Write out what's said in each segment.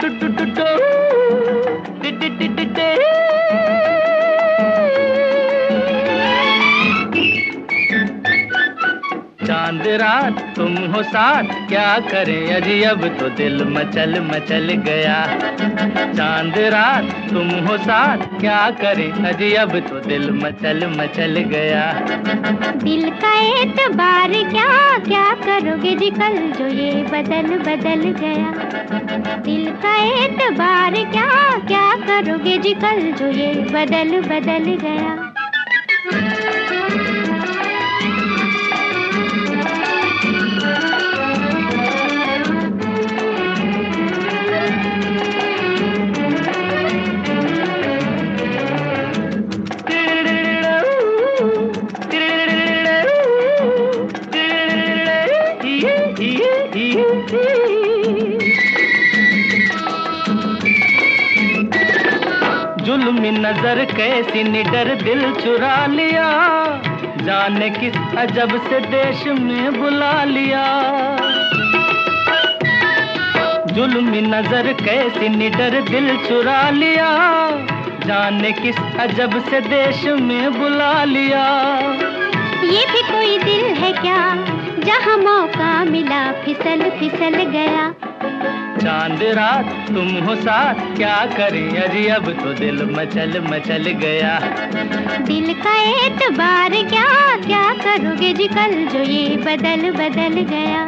do do do चाँद रात, तुम हो साथ। क्या करें अजी, अब तो दिल मचल मचल गया। चाँद रात, तुम हो साथ। क्या करें अजी, अब तो दिल मचल मचल गया। दिल का एतबार क्या क्या करोगे जी, कल जो ये बदल बदल गया। दिल का एतबार क्या क्या करोगे जी, कल जो ये बदल बदल गया। जुल्मी नज़र कैसी निडर दिल चुरा लिया। जाने किस अजब से देश में बुला लिया। जुल्मी नज़र कैसी निडर दिल चुरा लिया। जाने किस अजब से देश में बुला लिया। ये भी कोई दिल है क्या जहाँ मौका मिला फिसल फिसल गया? चाँद रात, तुम हो साथ। क्या करें? अरे अब तो दिल मचल मचल गया। दिल का एतबार क्या? क्या करोगे जी कल जो ये बदल बदल गया?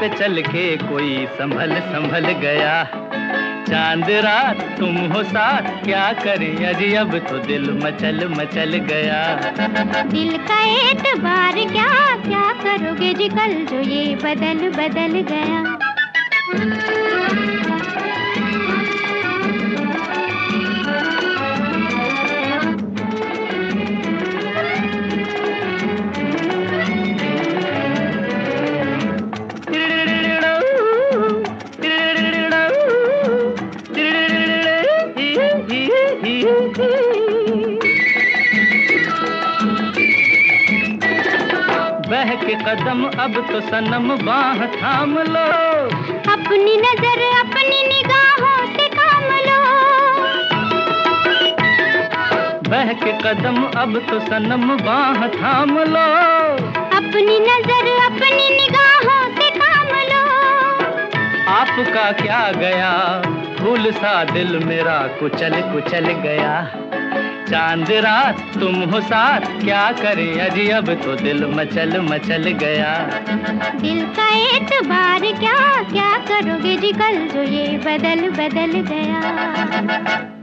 पे चल के कोई संभल संभल गया। चाँद रात तुम हो साथ, क्या करें? अजी अब तो दिल मचल मचल गया। दिल का एक बार क्या क्या करोगे जी कल जो ये बदल बदल गया? के कदम अब तो सनम बाह थाम लो। अपनी नज़र अपनी निगाहों से काम लो। बह के कदम अब तो सनम बाह थाम लो। अपनी नज़र अपनी निगाहों से काम लो। आपका क्या गया? फूल सा दिल मेरा कुचल कुचल गया। चाँद रात तुम हो साथ, क्या करे अजी? अब तो दिल मचल मचल गया। दिल का एक बार क्या क्या करोगे जी कल जो ये बदल बदल गया?